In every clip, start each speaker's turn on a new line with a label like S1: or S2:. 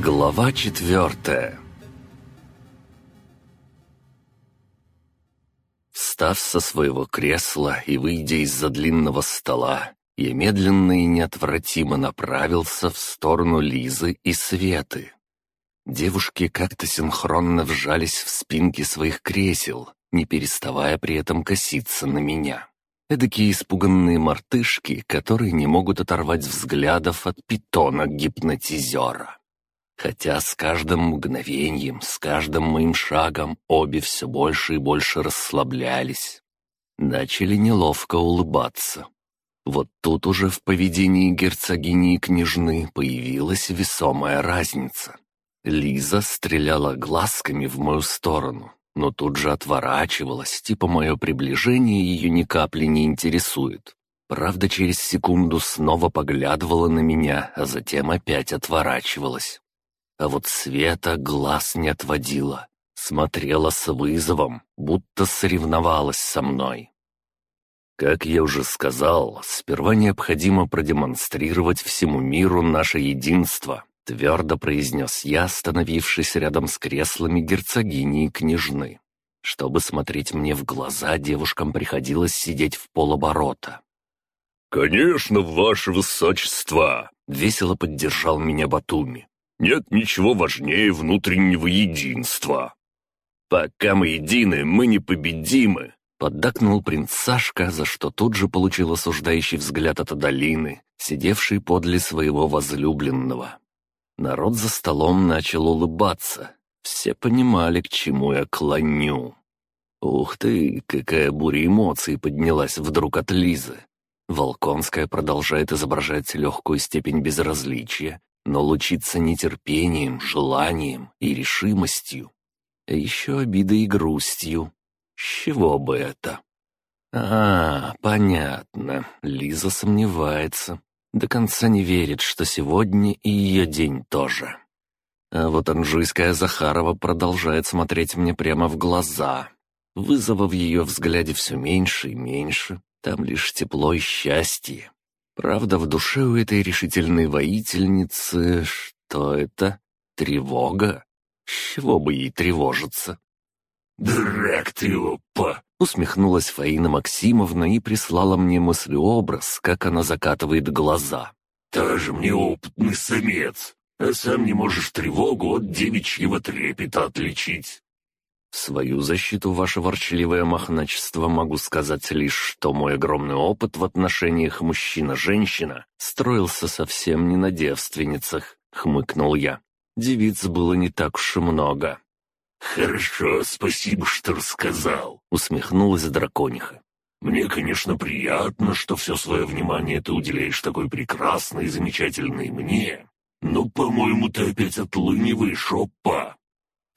S1: Глава четвертая Встав со своего кресла и выйдя из-за длинного стола, я медленно и неотвратимо направился в сторону Лизы и Светы. Девушки как-то синхронно вжались в спинки своих кресел, не переставая при этом коситься на меня. Эдакие испуганные мартышки, которые не могут оторвать взглядов от питона-гипнотизера. Хотя с каждым мгновением, с каждым моим шагом обе все больше и больше расслаблялись. Начали неловко улыбаться. Вот тут уже в поведении герцогини и княжны появилась весомая разница. Лиза стреляла глазками в мою сторону, но тут же отворачивалась, типа мое приближение ее ни капли не интересует. Правда, через секунду снова поглядывала на меня, а затем опять отворачивалась. А вот Света глаз не отводила, смотрела с вызовом, будто соревновалась со мной. Как я уже сказал, сперва необходимо продемонстрировать всему миру наше единство, Твердо произнес я, остановившись рядом с креслами герцогини и княжны. Чтобы смотреть мне в глаза, девушкам приходилось сидеть в полоборота.
S2: «Конечно, ваше высочество!» — весело поддержал меня Батуми. «Нет ничего важнее внутреннего единства». «Пока мы едины, мы непобедимы!» — поддакнул принц Сашка, за что тут же получил осуждающий взгляд от Адалины, сидевшей подле своего возлюбленного. Народ за столом начал улыбаться. Все понимали, к чему я клоню. Ух ты, какая буря эмоций поднялась вдруг от Лизы. Волконская продолжает изображать легкую степень безразличия, но лучится нетерпением, желанием и решимостью. А еще обидой и грустью. С чего бы это? А, понятно, Лиза сомневается. До конца не верит, что сегодня и ее день тоже. А вот Анжуйская Захарова продолжает смотреть мне прямо в глаза. Вызова в ее взгляде все меньше и меньше. Там лишь тепло и счастье. Правда, в душе у этой решительной воительницы... Что это? Тревога? С чего бы ей тревожиться? «Драк ты, опа!»
S1: Усмехнулась Фаина Максимовна и прислала мне мыслеобраз, как она закатывает глаза.
S2: «Тоже мне опытный самец, а сам не можешь тревогу от девичьего трепета отличить».
S1: В свою защиту, ваше ворчливое мохначество, могу сказать лишь, что мой огромный опыт в отношениях мужчина-женщина строился совсем не на девственницах, хмыкнул я. Девиц было не так уж и много.
S2: «Хорошо, спасибо, что рассказал», —
S1: усмехнулась дракониха.
S2: «Мне, конечно, приятно, что все свое внимание ты уделяешь такой прекрасной и замечательной мне, но, по-моему, ты опять отлыниваешь, опа!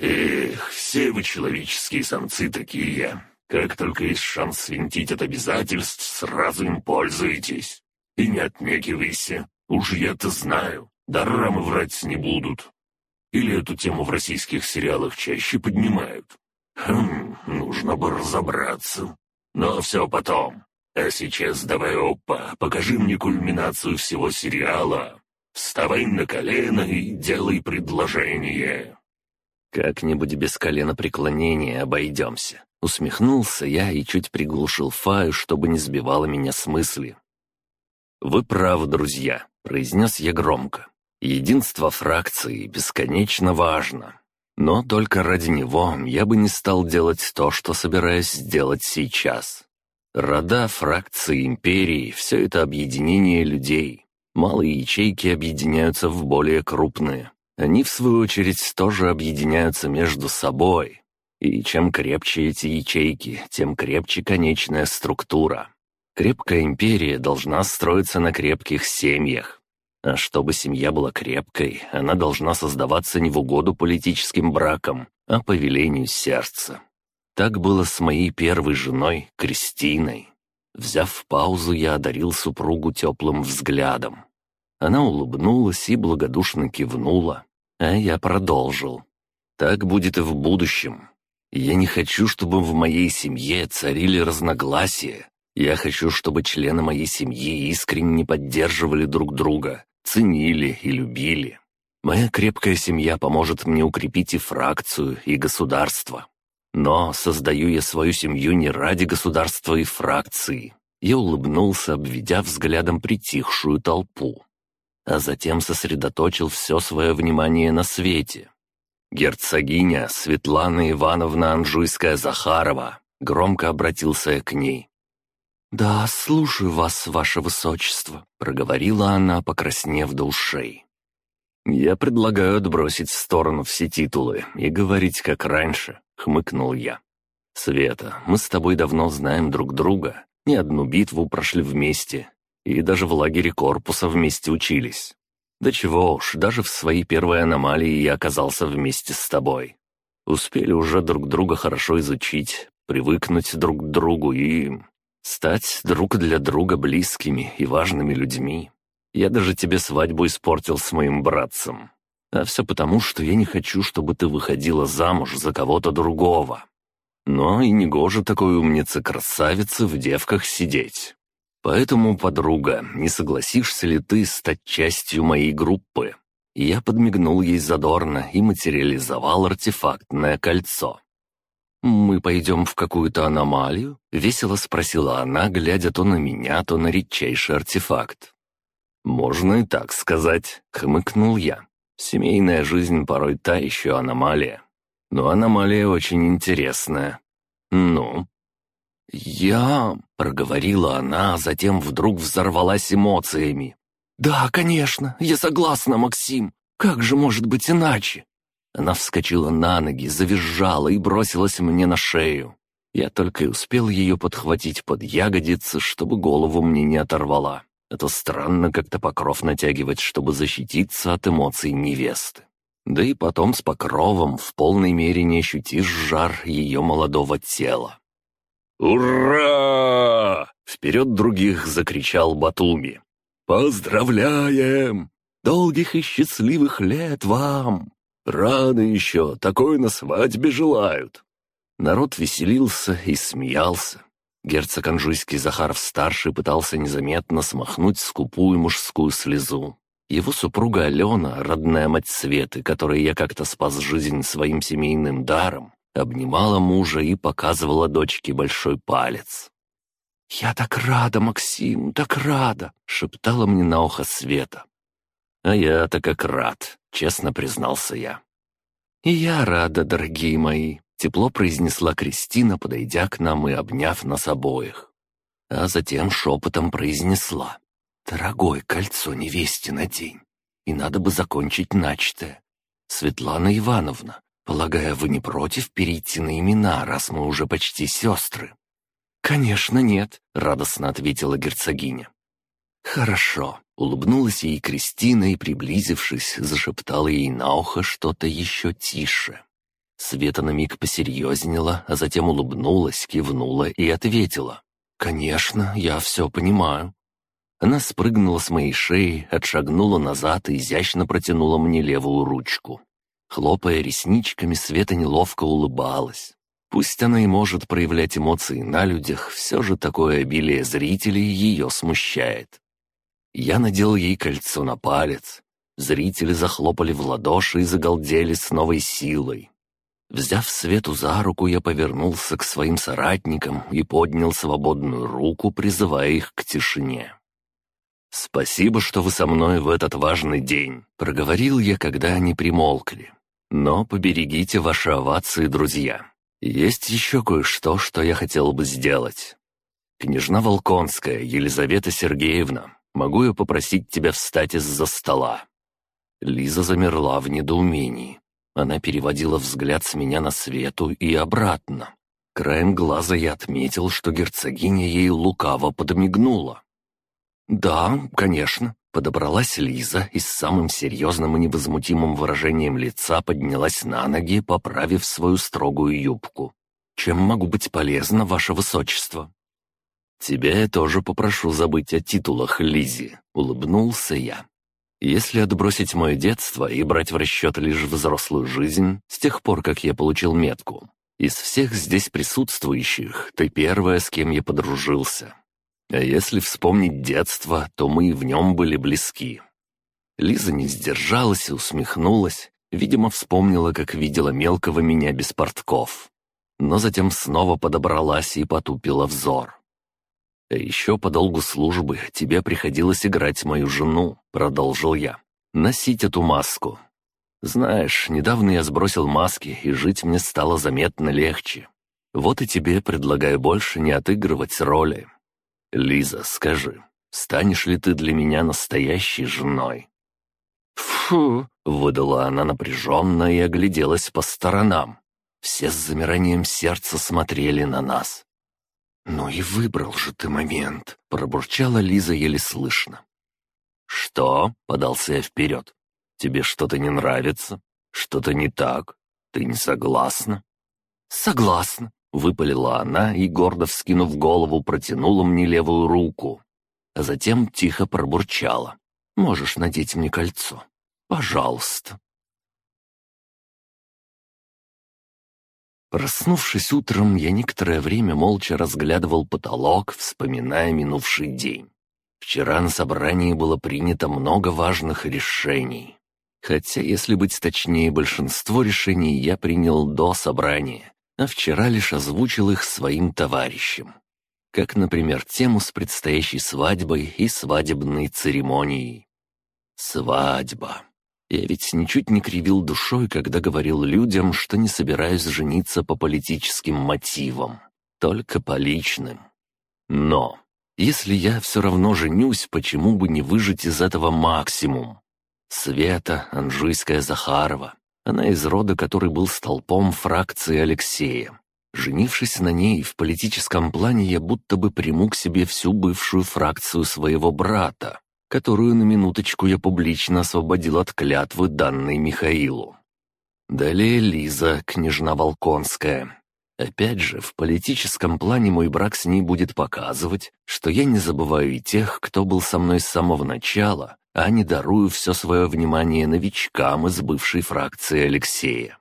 S2: Эх, все вы человеческие самцы такие. Как только есть шанс свинтить от обязательств, сразу им пользуетесь. И не отнекивайся, уж я-то знаю, дарамы врать не будут. Или эту тему в российских сериалах чаще поднимают? Хм, нужно бы разобраться. Но все потом. А сейчас давай, опа, покажи мне кульминацию всего сериала. Вставай на колено и делай предложение.
S1: «Как-нибудь без колена преклонения обойдемся», — усмехнулся я и чуть приглушил Фаю, чтобы не сбивало меня с мысли. «Вы правы, друзья», — произнес я громко. Единство фракции бесконечно важно. Но только ради него я бы не стал делать то, что собираюсь сделать сейчас. Рода, фракции, империи — все это объединение людей. Малые ячейки объединяются в более крупные. Они, в свою очередь, тоже объединяются между собой. И чем крепче эти ячейки, тем крепче конечная структура. Крепкая империя должна строиться на крепких семьях. А чтобы семья была крепкой, она должна создаваться не в угоду политическим бракам, а по велению сердца. Так было с моей первой женой, Кристиной. Взяв паузу, я одарил супругу теплым взглядом. Она улыбнулась и благодушно кивнула, а я продолжил. Так будет и в будущем. Я не хочу, чтобы в моей семье царили разногласия. Я хочу, чтобы члены моей семьи искренне поддерживали друг друга, ценили и любили. Моя крепкая семья поможет мне укрепить и фракцию, и государство. Но создаю я свою семью не ради государства и фракции. Я улыбнулся, обведя взглядом притихшую толпу. А затем сосредоточил все свое внимание на свете. «Герцогиня Светлана Ивановна Анжуйская-Захарова», — громко обратился я к ней. «Да, слушаю вас, ваше высочество», — проговорила она, покраснев до ушей. «Я предлагаю отбросить в сторону все титулы и говорить как раньше», — хмыкнул я. «Света, мы с тобой давно знаем друг друга, не одну битву прошли вместе, и даже в лагере корпуса вместе учились. Да чего уж, даже в своей первой аномалии я оказался вместе с тобой. Успели уже друг друга хорошо изучить, привыкнуть друг к другу и... стать друг для друга близкими и важными людьми. Я даже тебе свадьбу испортил с моим братцем. А все потому, что я не хочу, чтобы ты выходила замуж за кого-то другого. Но и негоже такой умнице-красавице в девках сидеть. Поэтому, подруга, не согласишься ли ты стать частью моей группы?» Я подмигнул ей задорно и материализовал артефактное кольцо. «Мы пойдем в какую-то аномалию?» — весело спросила она, глядя то на меня, то на редчайший артефакт. «Можно и так сказать», — хмыкнул я. «Семейная жизнь порой та еще аномалия. Но аномалия очень интересная. Ну?» «Я...» — проговорила она, а затем вдруг взорвалась эмоциями. «Да, конечно, я согласна, Максим. Как же может быть иначе?» Она вскочила на ноги, завизжала и бросилась мне на шею. Я только и успел ее подхватить под ягодицы, чтобы голову мне не оторвала. Это странно как-то покров натягивать, чтобы защититься от эмоций невесты. Да и потом с покровом в полной мере не ощутишь жар ее молодого тела.
S2: «Ура!»
S1: — вперед других закричал Батуми.
S2: «Поздравляем! Долгих и счастливых лет вам! Рано еще, такое на свадьбе желают!»
S1: Народ веселился и смеялся. Герцог Анжуйский Захаров-старший пытался незаметно смахнуть скупую мужскую слезу. Его супруга Алена, родная мать Светы, которой я как-то спас жизнь своим семейным даром, обнимала мужа и показывала дочке большой палец. «Я так рада, Максим, так рада!» — шептала мне на ухо Света. «А я-то как рад», — честно признался я. «И я рада, дорогие мои», — тепло произнесла Кристина, подойдя к нам и обняв нас обоих. А затем шепотом произнесла. «Дорогой, кольцо невесте надень, и надо бы закончить начатое. Светлана Ивановна, полагаю, вы не против перейти на имена, раз мы уже почти сестры?» «Конечно нет», — радостно ответила герцогиня. «Хорошо», — улыбнулась ей Кристина и, приблизившись, зашептала ей на ухо что-то еще тише. Света на миг посерьезнела, а затем улыбнулась, кивнула и ответила. «Конечно, я все понимаю». Она спрыгнула с моей шеи, отшагнула назад и изящно протянула мне левую ручку. Хлопая ресничками, Света неловко улыбалась. Пусть она и может проявлять эмоции на людях, все же такое обилие зрителей ее смущает. Я надел ей кольцо на палец. Зрители захлопали в ладоши и загалдели с новой силой. Взяв Свету за руку, я повернулся к своим соратникам и поднял свободную руку, призывая их к тишине. «Спасибо, что вы со мной в этот важный день», — проговорил я, когда они примолкли. «Но поберегите ваши овации, друзья. «Есть еще кое-что, что я хотел бы сделать. Княжна Волконская, Елизавета Сергеевна, могу я попросить тебя встать из-за стола?» Лиза замерла в недоумении. Она переводила взгляд с меня на Свету и обратно. Краем глаза я отметил, что герцогиня ей лукаво подмигнула. «Да, конечно», — подобралась Лиза и с самым серьезным и невозмутимым выражением лица поднялась на ноги, поправив свою строгую юбку. «Чем могу быть полезна, ваше высочество?» «Тебя я тоже попрошу забыть о титулах, Лизи», — улыбнулся я. «Если отбросить мое детство и брать в расчет лишь взрослую жизнь, с тех пор, как я получил метку, из всех здесь присутствующих ты первая, с кем я подружился. А если вспомнить детство, то мы в нем были близки. Лиза не сдержалась и усмехнулась. Видимо, вспомнила, как видела мелкого меня без портков. Но затем снова подобралась и потупила взор. «А еще по долгу службы тебе приходилось играть мою жену», — продолжил я. «Носить эту маску. Знаешь, недавно я сбросил маски, и жить мне стало заметно легче. Вот и тебе предлагаю больше не отыгрывать роли. Лиза, скажи, станешь ли ты для меня настоящей женой?» «Фу!» — выдала она напряженно и огляделась по сторонам. Все с замиранием сердца смотрели на нас. «Ну и выбрал же ты момент», — пробурчала Лиза еле слышно. «Что?» — подался я вперед. «Тебе что-то не нравится? Что-то не так? Ты не согласна?» «Согласна», — выпалила она и, гордо вскинув голову, протянула мне левую руку. А затем тихо пробурчала. «Можешь надеть мне кольцо?» Пожалуйста». Проснувшись утром, я некоторое время молча разглядывал потолок, вспоминая минувший день. Вчера на собрании было принято много важных решений. Хотя, если быть точнее, большинство решений я принял до собрания, а вчера лишь озвучил их своим товарищам. Как, например, тему с предстоящей свадьбой и свадебной церемонией. Свадьба. Я ведь ничуть не кривил душой, когда говорил людям, что не собираюсь жениться по политическим мотивам, только по личным. Но если я все равно женюсь, почему бы не выжить из этого максимум? Света, Анжуйская Захарова, она из рода, который был столпом фракции Алексея. Женившись на ней, в политическом плане я будто бы приму к себе всю бывшую фракцию своего брата, которую на минуточку я публично освободил от клятвы, данной Михаилу. Далее Лиза, княжна Волконская. Опять же, в политическом плане мой брак с ней будет показывать, что я не забываю и тех, кто был со мной с самого начала, а не дарую все свое внимание новичкам из бывшей фракции Алексея.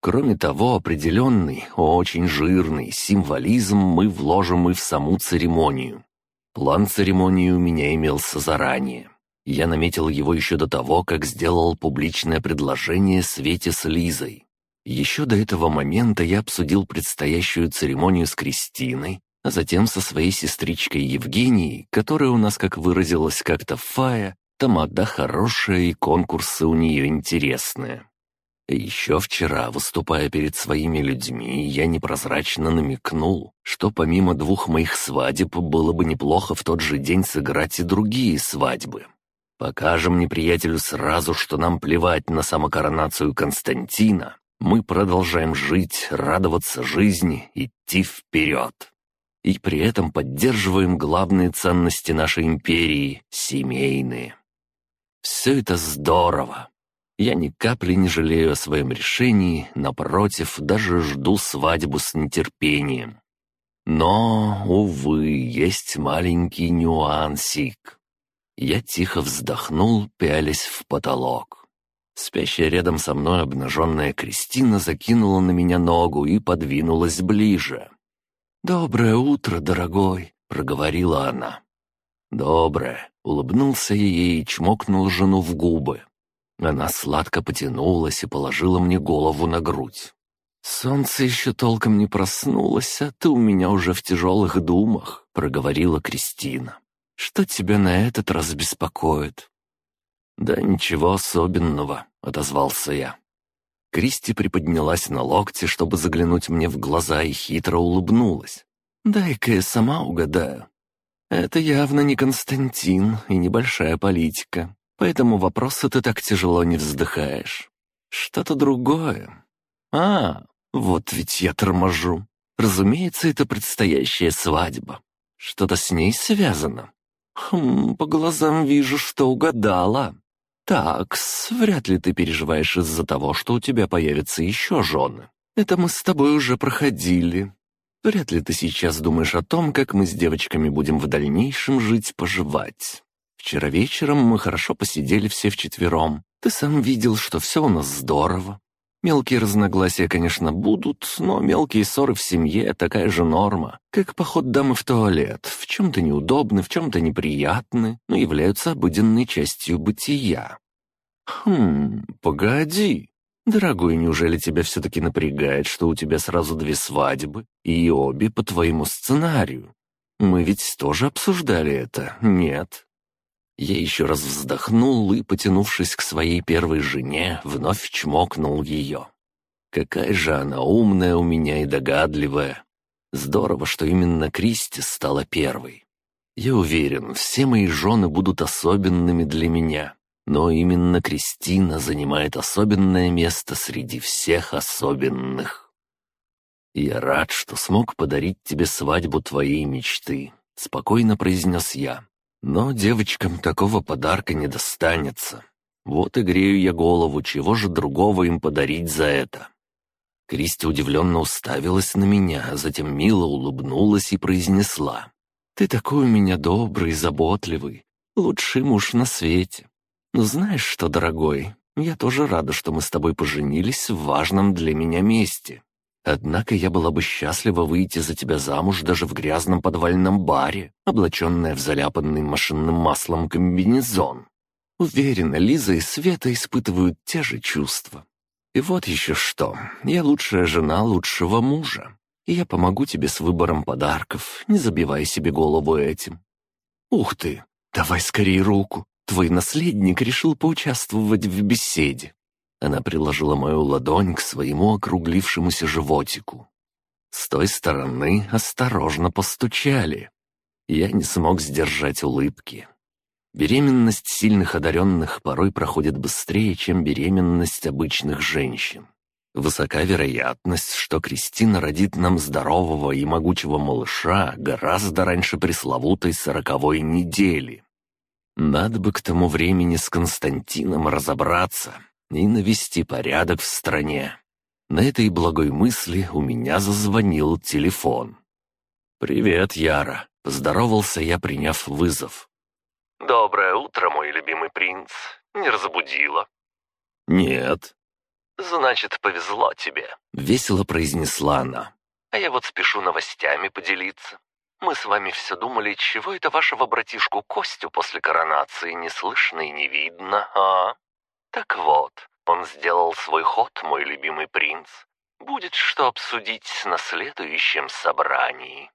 S1: Кроме того, определенный, очень жирный символизм мы вложим и в саму церемонию. План церемонии у меня имелся заранее. Я наметил его еще до того, как сделал публичное предложение Свете с Лизой. Еще до этого момента я обсудил предстоящую церемонию с Кристиной, а затем со своей сестричкой Евгенией, которая у нас, как выразилась как-то Фая, тамада хорошая и конкурсы у нее интересные. Еще вчера, выступая перед своими людьми, я непрозрачно намекнул, что помимо двух моих свадеб было бы неплохо в тот же день сыграть и другие свадьбы. Покажем неприятелю сразу, что нам плевать на самокоронацию Константина. Мы продолжаем жить, радоваться жизни, идти вперед. И при этом поддерживаем главные ценности нашей империи — семейные. Все это здорово, я ни капли не жалею о своем решении, напротив, даже жду свадьбу с нетерпением. Но, увы, есть маленький нюансик. Я тихо вздохнул, пялясь в потолок. Спящая рядом со мной обнаженная Кристина закинула на меня ногу и подвинулась ближе. «Доброе утро, дорогой», — проговорила она. «Доброе», — улыбнулся я ей и чмокнул жену в губы. Она сладко потянулась и положила мне голову на грудь. «Солнце еще толком не проснулось, а ты у меня уже в тяжелых думах», — проговорила Кристина. «Что тебя на этот раз беспокоит?» «Да ничего особенного», — отозвался я. Кристи приподнялась на локте, чтобы заглянуть мне в глаза, и хитро улыбнулась. «Дай-ка я сама угадаю. Это явно не Константин и небольшая политика. По этому вопросу ты так тяжело не вздыхаешь. Что-то другое. А, вот ведь я торможу. Разумеется, это предстоящая свадьба. Что-то с ней связано. Хм, по глазам вижу, что угадала. Так, вряд ли ты переживаешь из-за того, что у тебя появятся еще жены. Это мы с тобой уже проходили. Вряд ли ты сейчас думаешь о том, как мы с девочками будем в дальнейшем жить-поживать. Вчера вечером мы хорошо посидели все вчетвером. Ты сам видел, что все у нас здорово. Мелкие разногласия, конечно, будут, но мелкие ссоры в семье — такая же норма, как поход дамы в туалет. В чем-то неудобны, в чем-то неприятны, но являются обыденной частью бытия. «Хм, погоди. Дорогой, неужели тебя все-таки напрягает, что у тебя сразу две свадьбы, и обе по твоему сценарию? Мы ведь тоже обсуждали это, нет?» Я еще раз вздохнул и, потянувшись к своей первой жене, вновь чмокнул ее. Какая же она умная у меня и догадливая. Здорово, что именно Кристи стала первой. Я уверен, все мои жены будут особенными для меня, но именно Кристина занимает особенное место среди всех особенных. «Я рад, что смог подарить тебе свадьбу твоей мечты», — спокойно произнес я. «Но девочкам такого подарка не достанется. Вот и грею я голову, чего же другого им подарить за это?» Кристи удивленно уставилась на меня, а затем мило улыбнулась и произнесла. «Ты такой у меня добрый, заботливый, лучший муж на свете. Но знаешь что, дорогой, я тоже рада, что мы с тобой поженились в важном для меня месте. Однако я была бы счастлива выйти за тебя замуж даже в грязном подвальном баре, облаченная в заляпанный машинным маслом комбинезон. Уверена, Лиза и Света испытывают те же чувства. И вот еще что. Я лучшая жена лучшего мужа. И я помогу тебе с выбором подарков, не забивай себе голову этим. Ух ты, давай скорее руку. Твой наследник решил поучаствовать в беседе. Она приложила мою ладонь к своему округлившемуся животику. С той стороны осторожно постучали. Я не смог сдержать улыбки. Беременность сильных одаренных порой проходит быстрее, чем беременность обычных женщин. Высока вероятность, что Кристина родит нам здорового и могучего малыша гораздо раньше пресловутой сороковой недели. Надо бы к тому времени с Константином разобраться и навести порядок в стране. На этой благой мысли у меня зазвонил телефон. «Привет, Яра», — поздоровался я, приняв вызов.
S3: «Доброе утро, мой любимый принц. Не разбудила?»
S1: «Нет».
S3: «Значит, повезло тебе», —
S1: весело произнесла она.
S3: «А я вот спешу новостями поделиться. Мы с вами все думали, чего это вашего братишку Костю после коронации не слышно и не видно, а? Так вот, он сделал свой ход, мой любимый принц. Будет что обсудить на следующем собрании».